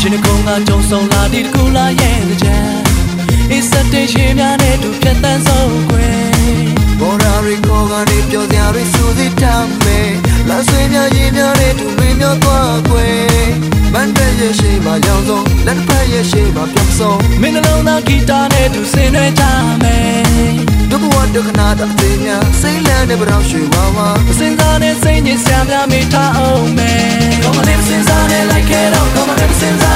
ရှင်ကုန်းကကြုံဆုံလာဒီတကူလာရဲ့ကြံ အစ်စတဲ့ရှင်များနဲ့တူဖြတ်တန်းဆုံးခွေဘော်ရာရီကိုကနေပြောစရာတွေစူးစိတမ်းမယ်လဆွေများရင်များနဲ့တူမင်းများသွားခွေမန်တဲ့ရဲ့ရှိမှရောင်ဆုံးလက်တစ်ဖက်ရဲ့ရှိမှပြုံးဆုံးမင်းနှလုံးသားဂီတာနဲ့တူဆင်နွှဲကြမယ်ဒုဘဝဒုက္ခနာတသေးများစိတ်လန်းနဲ့ပြောင်းရွှေဝါဝါအစင်စားနဲ့စိတ်ညစ်စရာများမိထားအောင်မယ် Come on live စင်စားနဲ့ like it all Come on live စင်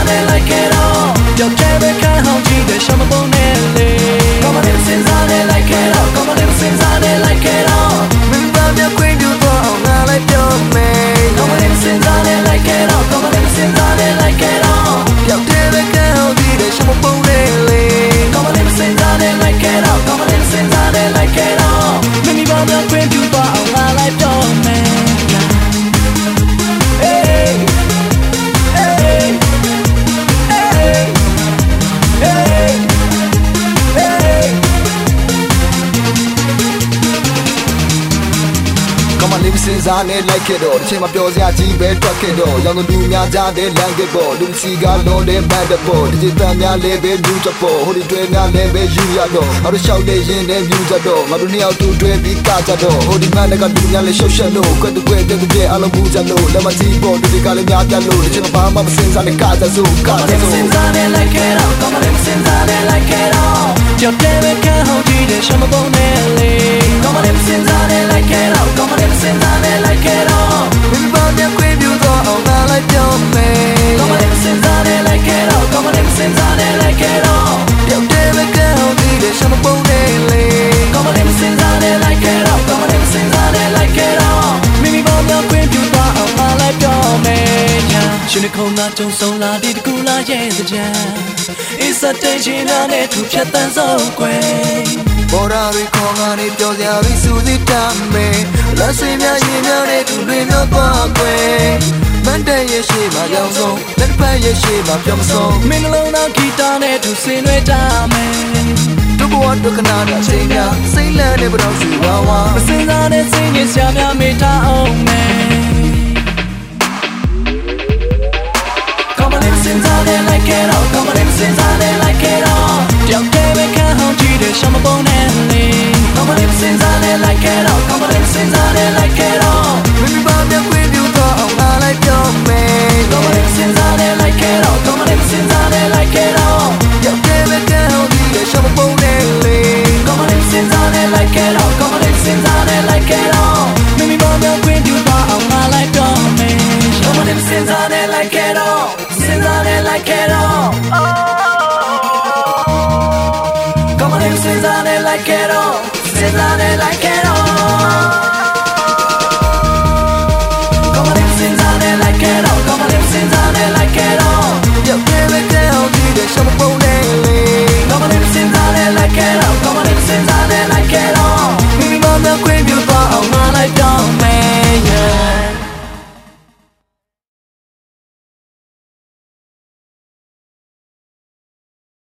ကမလေးစင်စားနဲ့လိုက်ခဲ့တော့တစ်ချိန်မှာပျော်စရာကြီးပဲတွက်ခဲ့တော့ရောင်သူများကြတဲ့လမ်းကပေါ်လူစီကလုံးတဲ့ဘတ်တပေါ်ဒီတန်များလည်းပဲမြူချက်ပေါ်ဟိုဒီတွဲများလည်းပဲယူရတော့ငါတို့ရှောက်တဲ့ရင်နဲ့မြူချက်တော့ငါတို့နှစ်ယောက်တူတွဲပြီးကကြတော့ဟိုဒီမန်ကတူများလည်းရှုပ်ရှက်လို့ကွက်တူကွက်တဲ့တဲ့အလုံးဘူးချက်လို့လက်မကြီးပေါ်ဒီကလည်းများပြလို့ဒီချိန်မှာဘာမှမစင်စားနဲ့ကကြစို့ကကြစို့ Since I didn't like it all, come ရှင်နှခုံသားကြုံဆုံးလာဒီတကူလာရဲ့ကြံ It's a day ရှင်နာနဲ့သူဖြတ်တန်းဆုံးကွယ်ဘော်ရာရီခေါ်ကနေပြောစရာတွေစူးစိတမ်းမယ်လက်စင်များရင်များနဲ့တူတွေမျိုးသွားကွယ်မန်တဲ့ ရဲ့ရှိမှရောင်ဆုံးလက်တစ်ဖက်ရဲ့ရှိမှပြောင်းဆုံးမင်းနှလုံးသားဂီတာနဲ့သူဆင်နွှဲကြမယ်ဒုဘဝဒုက္ခနာတဲ့အချိန်များစိတ်လန့်နဲ့ပြောင်းရွှေဝါဝါမစင်စားတဲ့စိတ်ညစ်စရာများမေးထားအောင်မယ် Come on and sing on it like it all Come on and sing on it like it all ကြောက်တဲ့ဘက်ခံဟောင်းကြည့်တဲ့ရှမပုံနဲ့လေ Come on and sing on it like it all Come on and sing on it like it all မင်းပါမြခွင့်ပြု Come on and sing on it